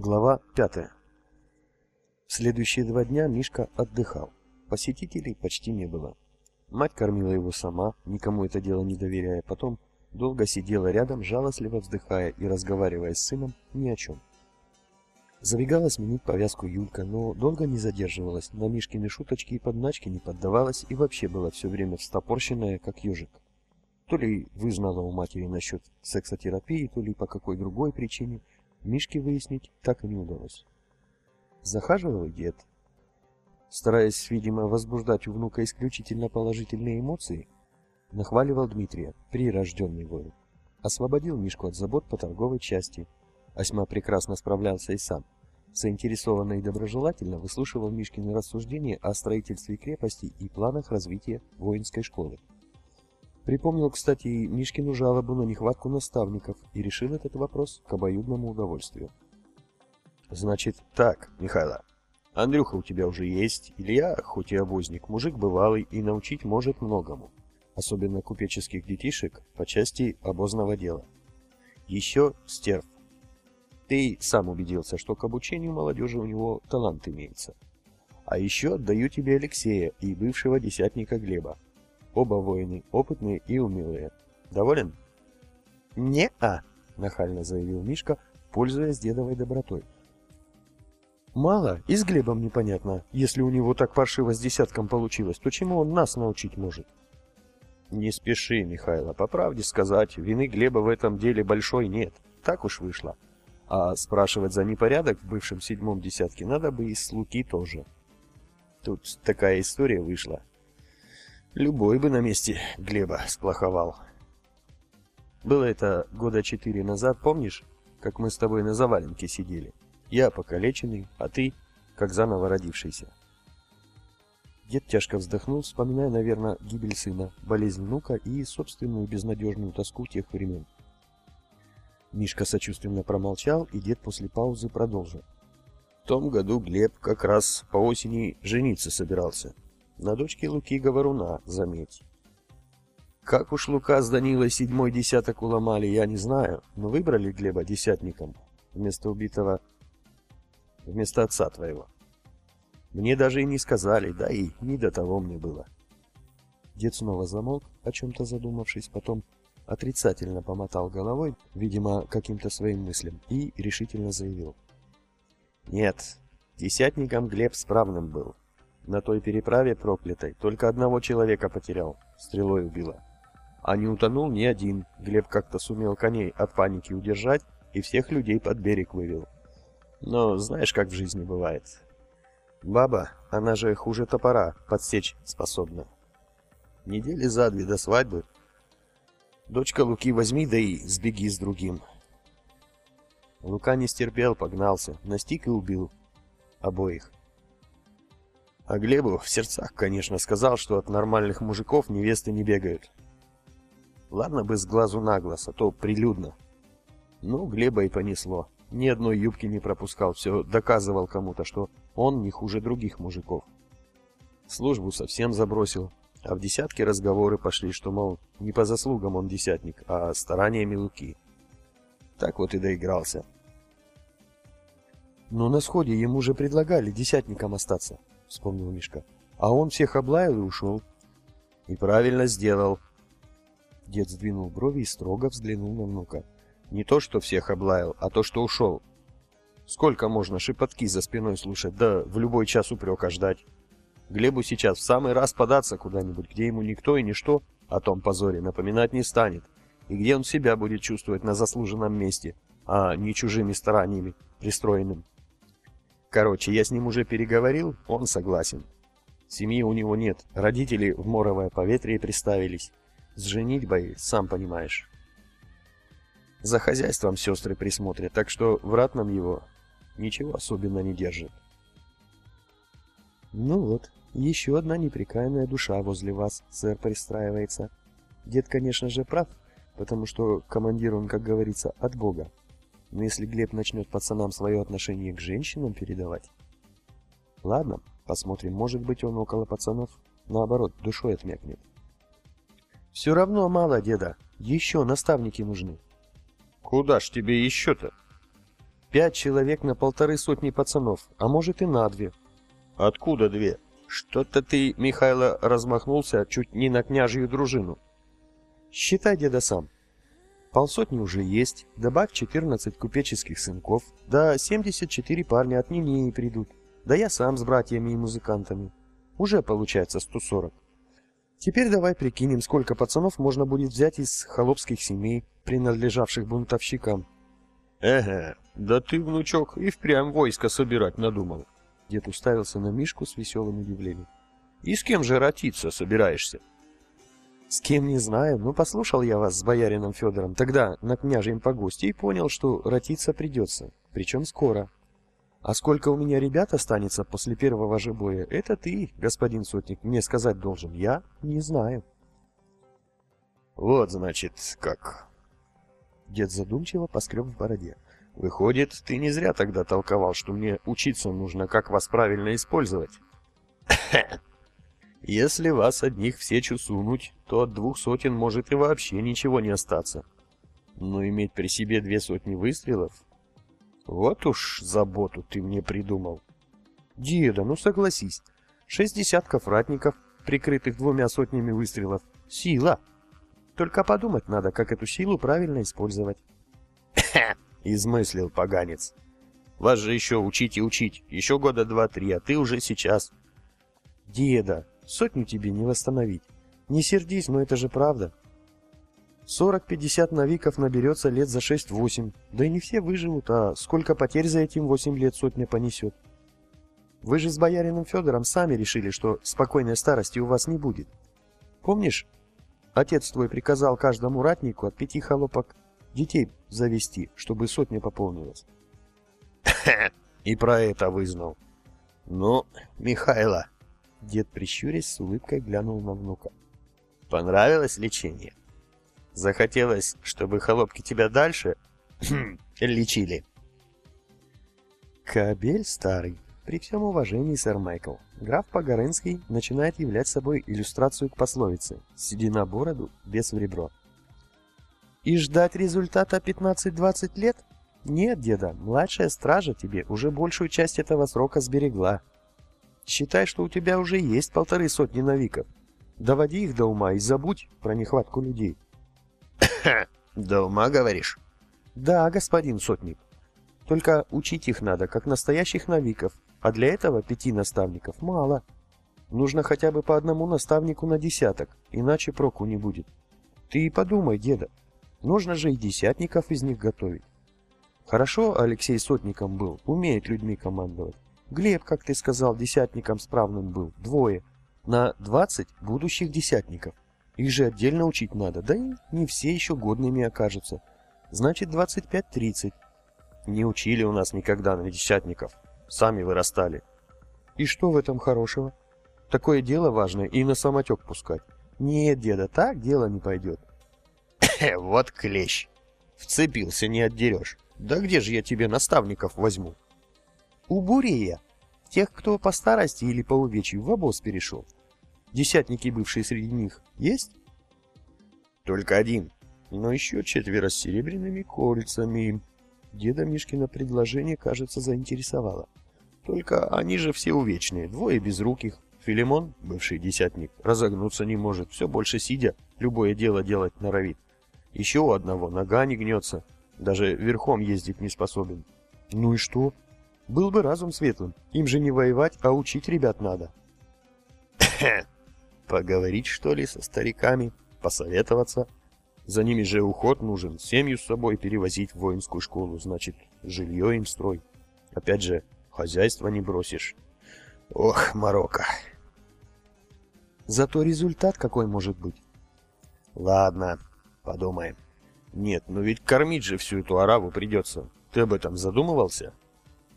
Глава 5. В следующие два дня Мишка отдыхал. Посетителей почти не было. Мать кормила его сама, никому это дело не доверяя, потом долго сидела рядом, жалостливо вздыхая и разговаривая с сыном ни о чем. Забегала сменить повязку Юлька, но долго не задерживалась, на Мишкины шуточки и подначки не поддавалась и вообще была все время встопорщенная, как ежик. То ли вызнала у матери насчет сексотерапии, то ли по какой другой причине, Мишке выяснить так и не удалось. Захаживал дед. Стараясь, видимо, возбуждать у внука исключительно положительные эмоции, нахваливал Дмитрия, прирожденный воин. Освободил Мишку от забот по торговой части – Осьма прекрасно справлялся и сам. Заинтересованно и доброжелательно выслушивал Мишкины рассуждения о строительстве крепости и планах развития воинской школы. Припомнил, кстати, Мишкину жалобу на нехватку наставников и решил этот вопрос к обоюдному удовольствию. «Значит так, Михайло, Андрюха у тебя уже есть, Илья, хоть и обозник, мужик бывалый и научить может многому, особенно купеческих детишек по части обозного дела. Еще стерв, ты сам убедился, что к обучению молодежи у него талант имеется. А еще отдаю тебе Алексея и бывшего десятника Глеба. Оба воины, опытные и умелые. Доволен? Не-а, нахально заявил Мишка, пользуясь дедовой добротой. Мало, и с Глебом непонятно. Если у него так паршиво с десятком получилось, то чему он нас научить может? Не спеши, Михайло, по правде сказать, вины Глеба в этом деле большой нет. Так уж вышло. А спрашивать за непорядок в бывшем седьмом десятке надо бы и с Луки тоже. Тут такая история вышла. Любой бы на месте Глеба сплоховал. Было это года четыре назад, помнишь, как мы с тобой на заваленке сидели? Я покалеченный, а ты как заново родившийся. Дед тяжко вздохнул, вспоминая, наверное, гибель сына, болезнь внука и собственную безнадежную тоску тех времен. Мишка сочувственно промолчал, и дед после паузы продолжил. В том году Глеб как раз по осени жениться собирался. На дочке Луки Говоруна, заметь. Как уж Лука с Данилой седьмой десяток уломали, я не знаю, но выбрали Глеба десятником вместо убитого, вместо отца твоего. Мне даже и не сказали, да и не до того мне было. Дед снова замолк, о чем-то задумавшись, потом отрицательно помотал головой, видимо, каким-то своим мыслям, и решительно заявил. «Нет, десятником Глеб справным был. На той переправе проклятой только одного человека потерял, стрелой убило. А не утонул ни один, Глеб как-то сумел коней от паники удержать и всех людей под берег вывел. Но знаешь, как в жизни бывает. Баба, она же хуже топора, подсечь способна. Недели за две до свадьбы Дочка Луки возьми, да и сбеги с другим. Лука не стерпел, погнался, настиг и убил обоих. А Глебу в сердцах, конечно, сказал, что от нормальных мужиков невесты не бегают. Ладно бы с глазу на глаз, а то прилюдно. Ну, Глеба и понесло. Ни одной юбки не пропускал, все доказывал кому-то, что он не хуже других мужиков. Службу совсем забросил, а в десятке разговоры пошли, что, мол, не по заслугам он десятник, а стараниями Луки. Так вот и доигрался. Но на сходе ему же предлагали десятником остаться, вспомнил Мишка. А он всех облаял и ушел. И правильно сделал. Дед сдвинул брови и строго взглянул на внука. Не то, что всех облаял, а то, что ушел. Сколько можно шепотки за спиной слушать, да в любой час упрека ждать? Глебу сейчас в самый раз податься куда-нибудь, где ему никто и ничто о том позоре напоминать не станет, и где он себя будет чувствовать на заслуженном месте, а не чужими стараниями пристроенным. Короче, я с ним уже переговорил, он согласен. Семьи у него нет, родители в моровое поветрие приставились. С женитьбой, сам понимаешь. За хозяйством сестры присмотрят, так что в ратном его ничего особенно не держит. Ну вот, еще одна непрекаянная душа возле вас, сэр, пристраивается. Дед, конечно же, прав, потому что командир он, как говорится, от Бога. Но если Глеб начнет пацанам свое отношение к женщинам передавать... Ладно, посмотрим, может быть, он около пацанов, наоборот, душой отмякнет. Все равно мало, деда. Еще наставники нужны. Куда ж тебе еще-то? Пять человек на полторы сотни пацанов, а может и на две. Откуда две? Что-то ты, Михайло, размахнулся чуть не на княжью дружину. Считай, деда, сам. Полсотни уже есть, добавь 14 купеческих сынков, да 74 парня от Нинеи придут, да я сам с братьями и музыкантами. Уже получается 140. Теперь давай прикинем, сколько пацанов можно будет взять из холопских семей, принадлежавших бунтовщикам. Эге, да ты, внучок, и впрямь войско собирать надумал. Дед уставился на Мишку с веселым удивлением. И с кем же ротиться собираешься? С кем не знаю, но послушал я вас с боярином Федором тогда на княжьем погосте и понял, что ротиться придется, причем скоро. А сколько у меня ребят останется после первого же боя, это ты, господин сотник, мне сказать должен. Я не знаю. Вот, значит, как. Дед задумчиво поскреб в бороде. Выходит, ты не зря тогда толковал, что мне учиться нужно, как вас правильно использовать. Если вас одних в сечу сунуть, то от двух сотен может и вообще ничего не остаться. Но иметь при себе две сотни выстрелов вот уж заботу ты мне придумал. Деда, ну согласись. Шесть десятков ратников, прикрытых двумя сотнями выстрелов. Сила. Только подумать надо, как эту силу правильно использовать. Измыслил поганец. Вас же еще учить и учить. Еще года два-три, а ты уже сейчас. Деда, сотню тебе не восстановить. Не сердись, но это же правда. 40-50 навиков наберется лет за 6-8. Да и не все выживут, а сколько потерь за этим 8 лет сотня понесет. Вы же с боярином Федором сами решили, что спокойной старости у вас не будет. Помнишь, отец твой приказал каждому ратнику от пяти холопок детей завести, чтобы сотня пополнилась. И про это вызнал. Ну, Михайло. Дед, прищурясь, с улыбкой глянул на внука. Понравилось лечение? Захотелось, чтобы холопки тебя дальше лечили. Кабель старый. При всем уважении, сэр Майкл, граф Погорынский начинает являть собой иллюстрацию к пословице «Седина бороду, без в ребро». И ждать результата 15-20 лет? Нет, деда, младшая стража тебе уже большую часть этого срока сберегла. Считай, что у тебя уже есть полторы сотни навиков. Доводи их до ума и забудь про нехватку людей. До ума, говоришь? Да, господин сотник. Только учить их надо, как настоящих навиков, а для этого пяти наставников мало. Нужно хотя бы по одному наставнику на десяток, иначе проку не будет. Ты и подумай, деда, нужно же и десятников из них готовить. Хорошо Алексей сотником был, умеет людьми командовать. Глеб, как ты сказал, десятником справным был, двое, на двадцать будущих десятников. Их же отдельно учить надо, да и не все еще годными окажутся. Значит, 25-30. Не учили у нас никогда на десятников. Сами вырастали. И что в этом хорошего? Такое дело важное и на самотек пускать. Нет, деда, так дело не пойдет. вот клещ. Вцепился, не отдерешь. Да где же я тебе наставников возьму? У Бурея. Тех, кто по старости или по увечью в обоз перешел. Десятники, бывшие среди них, есть? Только один. Но еще четверо с серебряными кольцами. Деда Мишкина предложение, кажется, заинтересовало. Только они же все увечные, двое безруких. Филимон, бывший десятник, разогнуться не может, все больше сидя, любое дело делать норовит. Еще у одного нога не гнется, даже верхом ездить не способен. Ну и что? Был бы разум светлым, им же не воевать, а учить ребят надо. Поговорить, что ли, со стариками, посоветоваться. За ними же уход нужен, семью с собой перевозить в воинскую школу, значит, жилье им строй. Опять же, хозяйство не бросишь. Ох, Марокко. Зато результат какой может быть? Ладно, подумаем. Нет, но ведь кормить же всю эту араву придется. Ты об этом задумывался?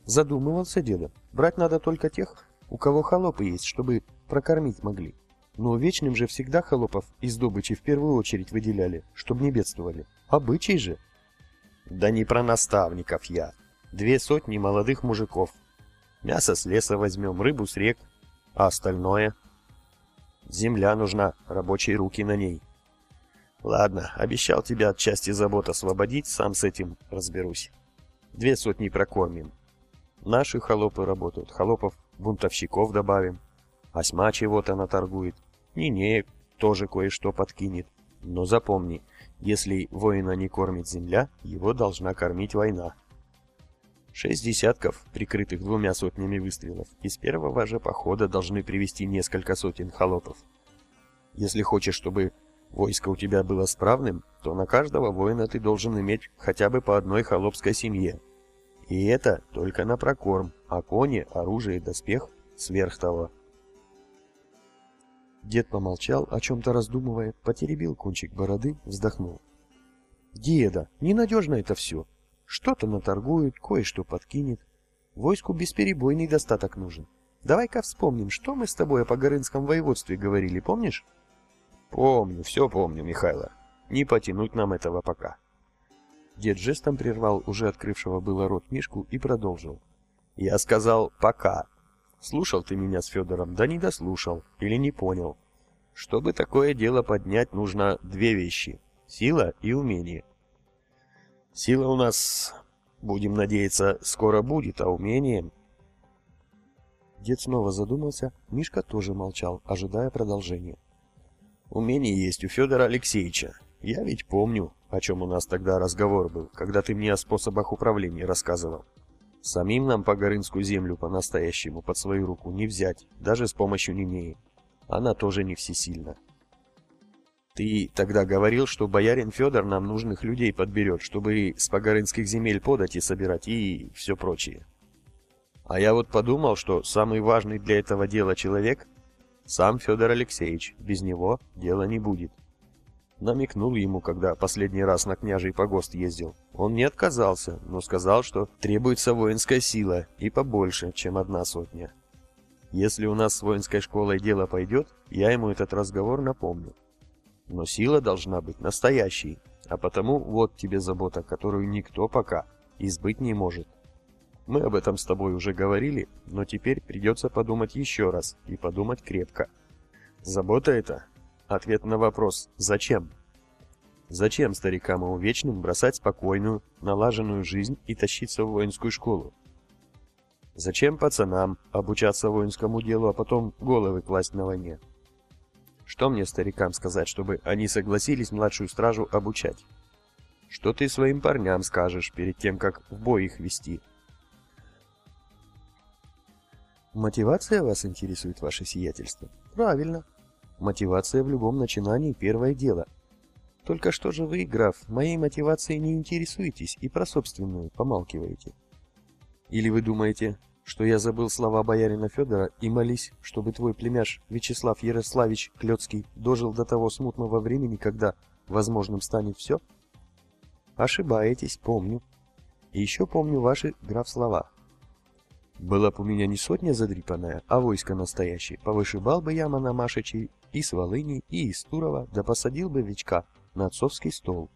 Задумывался, деда. Брать надо только тех, у кого холопы есть, чтобы прокормить могли. Но вечным же всегда холопов из добычи в первую очередь выделяли, чтобы не бедствовали. Обычай же. Да не про наставников я. Две сотни молодых мужиков. Мясо с леса возьмем, рыбу с рек, а остальное... Земля нужна, рабочие руки на ней. Ладно, обещал тебя от части забот освободить, сам с этим разберусь. Две сотни прокормим. Наши холопы работают, холопов бунтовщиков добавим. Осьма чего-то наторгует. Нинеек тоже кое-что подкинет. Но запомни, если воина не кормит земля, его должна кормить война. Шесть десятков, прикрытых двумя сотнями выстрелов, из первого же похода должны привести несколько сотен холопов. Если хочешь, чтобы войско у тебя было справным, то на каждого воина ты должен иметь хотя бы по одной холопской семье. И это только на прокорм, а кони, оружие и доспех сверх того. Дед помолчал, о чем-то раздумывая, потеребил кончик бороды, вздохнул. «Деда, ненадежно это все. Что-то наторгует, кое-что подкинет. Войску бесперебойный достаток нужен. Давай-ка вспомним, что мы с тобой о Погорынском воеводстве говорили, помнишь?» «Помню, все помню, Михайло. Не потянуть нам этого пока». Дед жестом прервал уже открывшего было рот Мишку и продолжил. «Я сказал «пока». Слушал ты меня с Федором, да не дослушал или не понял. Чтобы такое дело поднять, нужно две вещи — сила и умение. Сила у нас, будем надеяться, скоро будет, а умение... Дед снова задумался, Мишка тоже молчал, ожидая продолжения. Умение есть у Федора Алексеевича. Я ведь помню, о чем у нас тогда разговор был, когда ты мне о способах управления рассказывал. Самим нам Погорынскую землю по-настоящему под свою руку не взять, даже с помощью Нинеи. Она тоже не всесильна. Ты тогда говорил, что боярин Федор нам нужных людей подберет, чтобы с погорынских земель подать и собирать и все прочее. А я вот подумал, что самый важный для этого дела человек — сам Федор Алексеевич. Без него дела не будет. Намекнул ему, когда последний раз на княжий погост ездил. Он не отказался, но сказал, что требуется воинская сила и побольше, чем одна сотня. Если у нас с воинской школой дело пойдет, я ему этот разговор напомню. Но сила должна быть настоящей, а потому вот тебе забота, которую никто пока избыть не может. Мы об этом с тобой уже говорили, но теперь придется подумать еще раз и подумать крепко. Забота это Ответ на вопрос «Зачем?». Зачем старикам и увечным бросать спокойную, налаженную жизнь и тащиться в воинскую школу? Зачем пацанам обучаться воинскому делу, а потом головы класть на войне? Что мне старикам сказать, чтобы они согласились младшую стражу обучать? Что ты своим парням скажешь перед тем, как в бой их вести? Мотивация вас интересует, ваше сиятельство? Правильно. Мотивация в любом начинании – первое дело. Только что же вы, граф, моей мотивацией не интересуетесь и про собственную помалкиваете? Или вы думаете, что я забыл слова боярина Федора и молись, чтобы твой племяш Вячеслав Ярославич Клёцкий дожил до того смутного времени, когда возможным станет все? Ошибаетесь, помню. И еще помню ваши, граф, слова. Была б у меня не сотня задрипанная, а войско настоящее, повышибал бы я Мономашичей и с Волыни, и из Турова, да посадил бы Вичка на отцовский стол.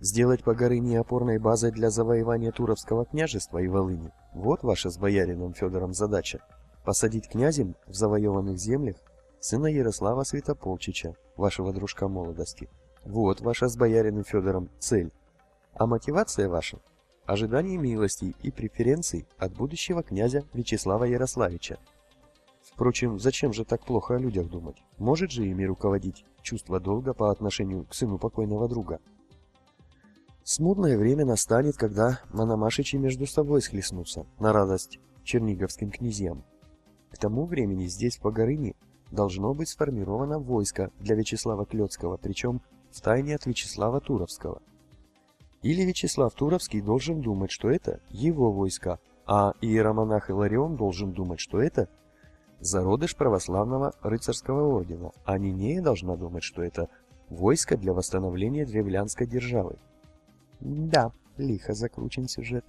Сделать по Погорыни опорной базой для завоевания Туровского княжества и Волыни – вот ваша с боярином Федором задача. Посадить князем в завоеванных землях сына Ярослава Святополчича, вашего дружка молодости. Вот ваша с боярином Федором цель. А мотивация ваша – ожидание милостей и преференций от будущего князя Вячеслава Ярославича, Впрочем, зачем же так плохо о людях думать? Может же ими руководить чувство долга по отношению к сыну покойного друга? Смутное время настанет, когда Мономашичи между собой схлестнутся, на радость черниговским князьям. К тому времени здесь, в Погорыне, должно быть сформировано войско для Вячеслава Клёцкого, причем втайне от Вячеслава Туровского. Или Вячеслав Туровский должен думать, что это его войска, а иеромонах Иларион должен думать, что это зародыш православного рыцарского ордена, а Нинея должна думать, что это войско для восстановления древлянской державы. Да, лихо закручен сюжет.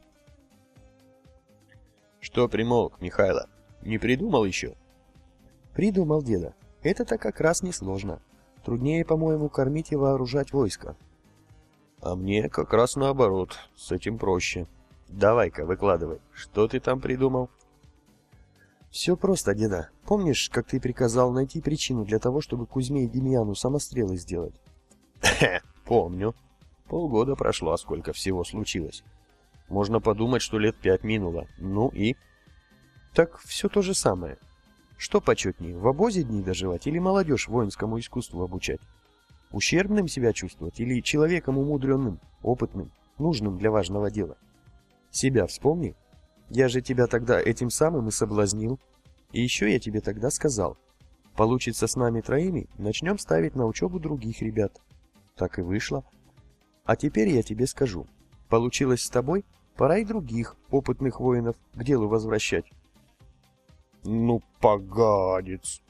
Что примолк, Михайло? Не придумал еще? Придумал, деда. Это-то как раз несложно. Труднее, по-моему, кормить и вооружать войско. А мне как раз наоборот, с этим проще. Давай-ка, выкладывай, что ты там придумал? Все просто, деда. Помнишь, как ты приказал найти причину для того, чтобы Кузьме и Демьяну самострелы сделать? Помню. Полгода прошло, а сколько всего случилось. Можно подумать, что лет пять минуло. Ну и... Так все то же самое. Что почетнее, в обозе дни доживать или молодежь воинскому искусству обучать? Ущербным себя чувствовать или человеком умудренным, опытным, нужным для важного дела? Себя вспомни. Я же тебя тогда этим самым и соблазнил. И еще я тебе тогда сказал. Получится с нами троими, начнем ставить на учебу других ребят. Так и вышло. А теперь я тебе скажу. Получилось с тобой, пора и других опытных воинов к делу возвращать. Ну, погадец.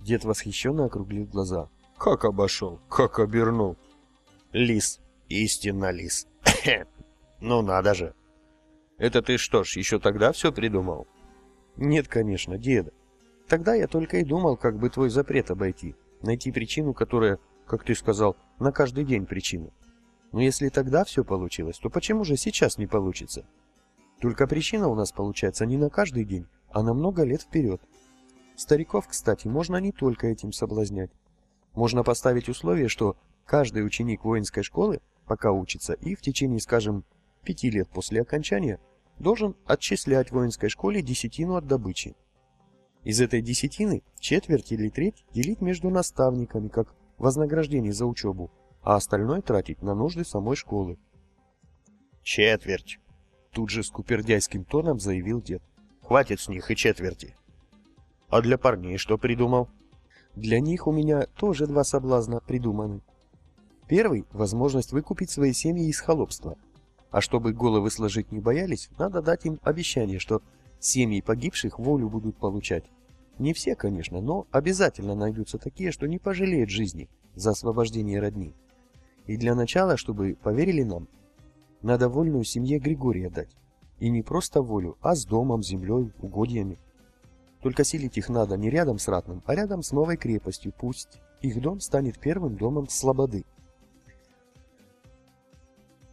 Дед восхищенно округлил глаза. Как обошел, как обернул. Лис, истинно лис. ну надо же. Это ты что ж, еще тогда все придумал? Нет, конечно, деда. Тогда я только и думал, как бы твой запрет обойти. Найти причину, которая, как ты сказал, на каждый день причина. Но если тогда все получилось, то почему же сейчас не получится? Только причина у нас получается не на каждый день, а на много лет вперед. Стариков, кстати, можно не только этим соблазнять. Можно поставить условие, что каждый ученик воинской школы, пока учится, и в течение, скажем, пяти лет после окончания, должен отчислять воинской школе десятину от добычи. Из этой десятины четверть или треть делить между наставниками, как вознаграждение за учебу, а остальное тратить на нужды самой школы. «Четверть!» Тут же скупердяйским тоном заявил дед. «Хватит с них и четверти!» «А для парней что придумал?» «Для них у меня тоже два соблазна придуманы. Первый – возможность выкупить свои семьи из холопства. А чтобы головы сложить не боялись, надо дать им обещание, что семьи погибших волю будут получать. Не все, конечно, но обязательно найдутся такие, что не пожалеют жизни за освобождение родни. И для начала, чтобы поверили нам, надо вольную семье Григория дать. И не просто волю, а с домом, землей, угодьями. Только селить их надо не рядом с Ратным, а рядом с новой крепостью. Пусть их дом станет первым домом Слободы.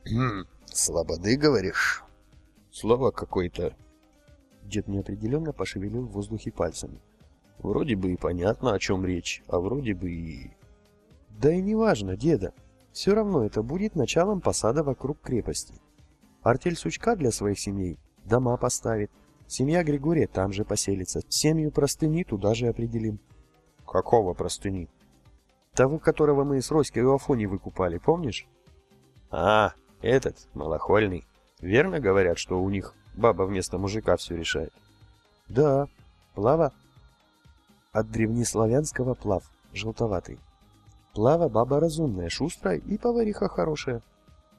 «Хм, Слободы, говоришь?» Слово какое-то. Дед неопределенно пошевелил в воздухе пальцами. Вроде бы и понятно, о чем речь, а вроде бы и... Да и не важно, деда. Все равно это будет началом посада вокруг крепости. Артель Сучка для своих семей дома поставит. Семья Григория там же поселится. Семью простыни туда же определим. Какого простыни? Того, которого мы с Роськой у Афони выкупали, помнишь? А, этот, малохольный. Верно говорят, что у них баба вместо мужика все решает? Да, плава. От древнеславянского плав, желтоватый. Плава баба разумная, шустрая и повариха хорошая.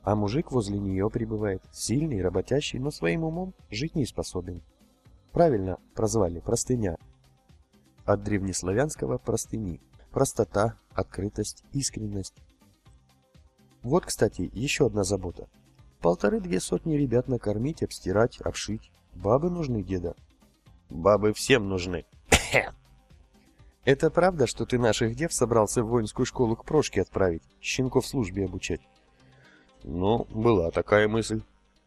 А мужик возле нее прибывает, сильный, работящий, но своим умом жить не способен. Правильно прозвали простыня. От древнеславянского простыни. Простота, открытость, искренность. Вот, кстати, еще одна забота. Полторы-две сотни ребят накормить, обстирать, обшить. Бабы нужны, деда. Бабы всем нужны. Это правда, что ты наших дев собрался в воинскую школу к Прошке отправить, щенков службе обучать? Ну, была такая мысль.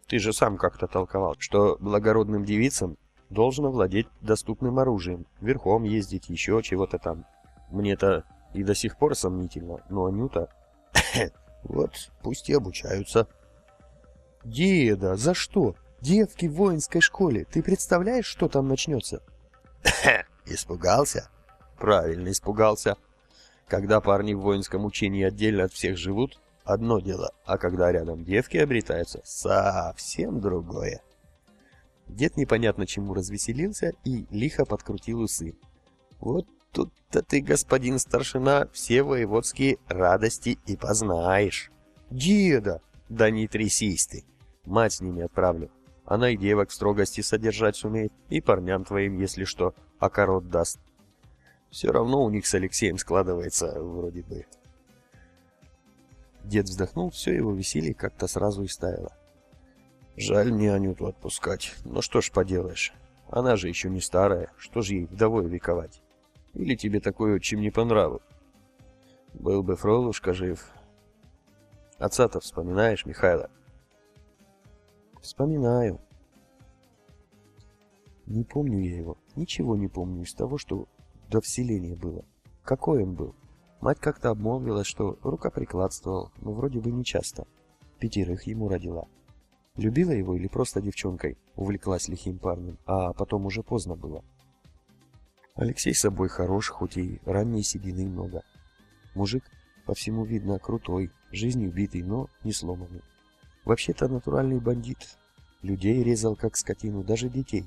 Ты же сам как-то толковал, что благородным девицам должно владеть доступным оружием, верхом ездить, еще чего-то там. Мне-то и до сих пор сомнительно, но Анюта... вот, пусть и обучаются. Деда, за что? Девки в воинской школе, ты представляешь, что там начнется? Испугался? Правильно испугался. Когда парни в воинском учении отдельно от всех живут, одно дело, а когда рядом девки обретаются, совсем другое. Дед непонятно чему развеселился и лихо подкрутил усы. Вот тут-то ты, господин старшина, все воеводские радости и познаешь. Деда! Да не трясись ты. Мать с ними отправлю. Она и девок в строгости содержать сумеет, и парням твоим, если что, окорот даст. Все равно у них с Алексеем складывается вроде бы. Дед вздохнул, все его веселье как-то сразу и стаяло. Жаль мне Анюту отпускать, но что ж поделаешь. Она же еще не старая, что же ей вдовой вековать? Или тебе такое чем не по нраву? Был бы Фролушка жив. Отца-то вспоминаешь, Михайло? Вспоминаю. Не помню я его, ничего не помню из того, что до вселения было. Какой он был? Мать как-то обмолвилась, что рукоприкладствовал, но вроде бы не часто. пятерых ему родила. Любила его или просто девчонкой, увлеклась лихим парнем, а потом уже поздно было. Алексей собой хорош, хоть и ранней седины много. Мужик, по всему видно, крутой, жизнью битый, но не сломанный. Вообще-то натуральный бандит. Людей резал как скотину, даже детей.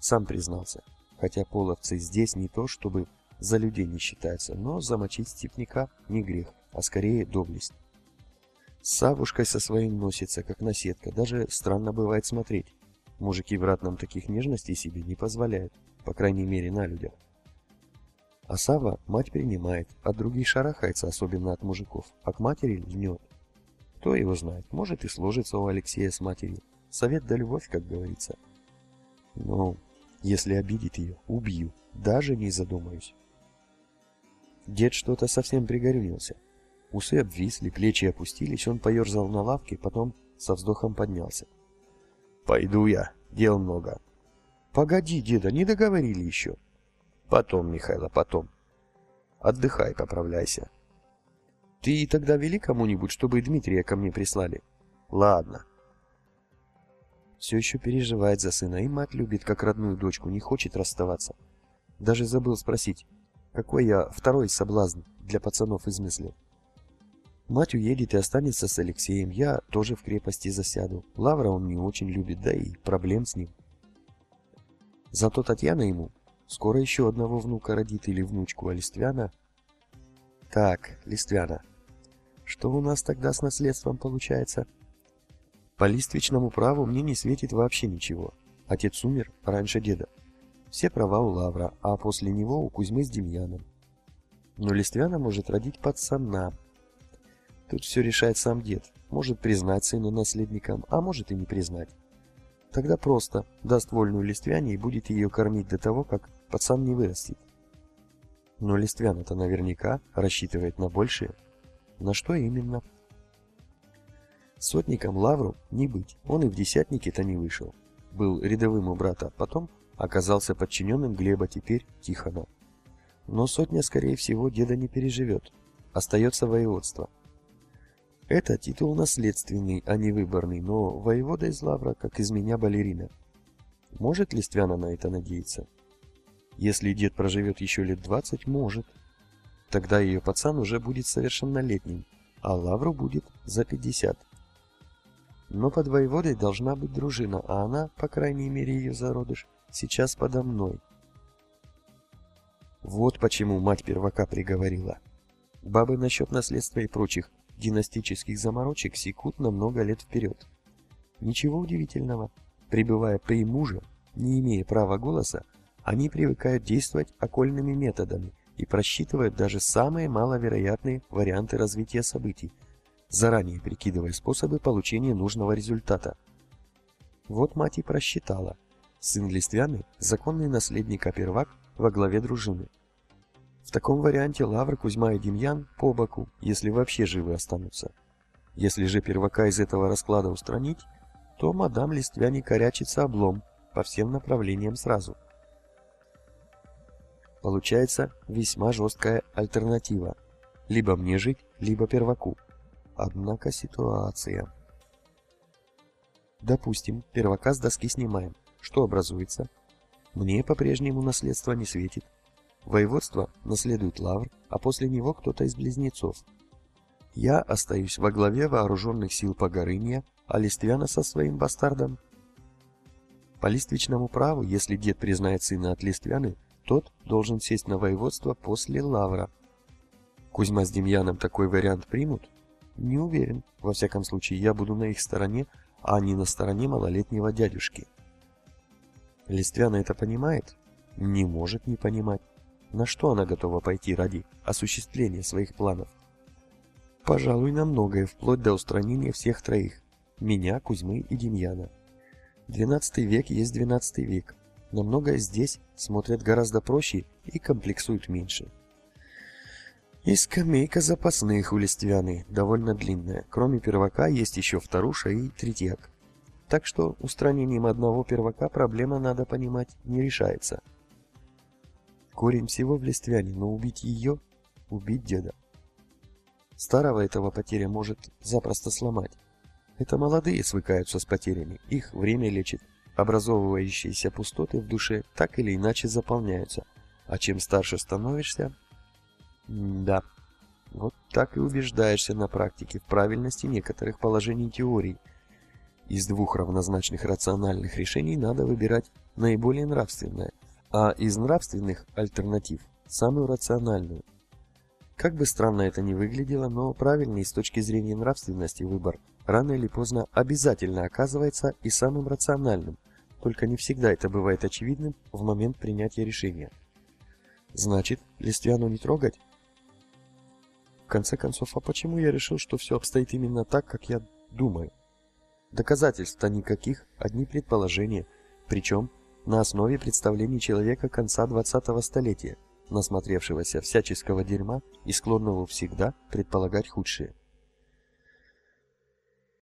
Сам признался. Хотя половцы здесь не то, чтобы за людей не считаются, но замочить степняка не грех, а скорее доблесть. С Савушкой со своим носится, как наседка, даже странно бывает смотреть. Мужики брат нам таких нежностей себе не позволяют, по крайней мере на людях. А Сава мать принимает, от других шарахается, особенно от мужиков, а к матери льнет. Кто его знает, может и сложится у Алексея с матерью. Совет да любовь, как говорится. Но если обидит ее, убью, даже не задумаюсь. Дед что-то совсем пригорюнился. Усы обвисли, плечи опустились, он поерзал на лавке, потом со вздохом поднялся. «Пойду я, дел много». «Погоди, деда, не договорили еще». «Потом, Михайло, потом. Отдыхай, поправляйся». «Ты тогда вели кому-нибудь, чтобы Дмитрия ко мне прислали?» «Ладно». Все еще переживает за сына, и мать любит, как родную дочку, не хочет расставаться. Даже забыл спросить, какой я второй соблазн для пацанов измыслил. Мать уедет и останется с Алексеем. Я тоже в крепости засяду. Лавра он не очень любит, да и проблем с ним. Зато Татьяна ему скоро еще одного внука родит или внучку, а Листвяна... Так, Листвяна, что у нас тогда с наследством получается? По листвичному праву мне не светит вообще ничего. Отец умер раньше деда. Все права у Лавра, а после него у Кузьмы с Демьяном. Но Листвяна может родить пацана, Тут все решает сам дед. Может признать сына наследником, а может и не признать. Тогда просто даст вольную Листвяне и будет ее кормить до того, как пацан не вырастет. Но Листвяна-то наверняка рассчитывает на большее. На что именно? Сотником Лавру не быть, он и в десятнике-то не вышел. Был рядовым у брата, потом оказался подчиненным Глеба, теперь Тихона. Но сотня, скорее всего, деда не переживет. Остается воеводство. Это титул наследственный, а не выборный, но воевода из Лавра, как из меня балерина. Может Листвяна на это надеяться? Если дед проживет еще лет двадцать, может. Тогда ее пацан уже будет совершеннолетним, а Лавру будет за пятьдесят. Но под воеводой должна быть дружина, а она, по крайней мере ее зародыш, сейчас подо мной. Вот почему мать первака приговорила. Бабы насчет наследства и прочих династических заморочек секут на много лет вперед. Ничего удивительного. Прибывая при муже, не имея права голоса, они привыкают действовать окольными методами и просчитывают даже самые маловероятные варианты развития событий, заранее прикидывая способы получения нужного результата. Вот мать и просчитала. Сын Листвяны – законный наследник Апервак во главе дружины – в таком варианте Лавр, Кузьма и Демьян по боку, если вообще живы останутся. Если же первака из этого расклада устранить, то мадам Листвяне корячится облом по всем направлениям сразу. Получается весьма жесткая альтернатива. Либо мне жить, либо перваку. Однако ситуация... Допустим, первака с доски снимаем. Что образуется? Мне по-прежнему наследство не светит. Воеводство наследует Лавр, а после него кто-то из близнецов. Я остаюсь во главе вооруженных сил Погорынья, а Листвяна со своим бастардом. По листвичному праву, если дед признает сына от Листвяны, тот должен сесть на воеводство после Лавра. Кузьма с Демьяном такой вариант примут? Не уверен. Во всяком случае, я буду на их стороне, а не на стороне малолетнего дядюшки. Листвяна это понимает? Не может не понимать. На что она готова пойти ради осуществления своих планов? Пожалуй, на многое, вплоть до устранения всех троих. Меня, Кузьмы и Демьяна. Двенадцатый век есть двенадцатый век. На многое здесь смотрят гораздо проще и комплексуют меньше. И скамейка запасных у Листвяны, довольно длинная. Кроме первака есть еще вторуша и третьяк. Так что устранением одного первака проблема, надо понимать, не решается. Корень всего в листвяне, но убить ее — убить деда. Старого этого потеря может запросто сломать. Это молодые свыкаются с потерями, их время лечит. Образовывающиеся пустоты в душе так или иначе заполняются, а чем старше становишься... да, вот так и убеждаешься на практике в правильности некоторых положений теории. Из двух равнозначных рациональных решений надо выбирать наиболее нравственное, а из нравственных альтернатив – самую рациональную. Как бы странно это ни выглядело, но правильный с точки зрения нравственности выбор рано или поздно обязательно оказывается и самым рациональным, только не всегда это бывает очевидным в момент принятия решения. Значит, Листвяну не трогать? В конце концов, а почему я решил, что все обстоит именно так, как я думаю? Доказательств-то никаких, одни предположения, причем на основе представлений человека конца 20-го столетия, насмотревшегося всяческого дерьма и склонного всегда предполагать худшее.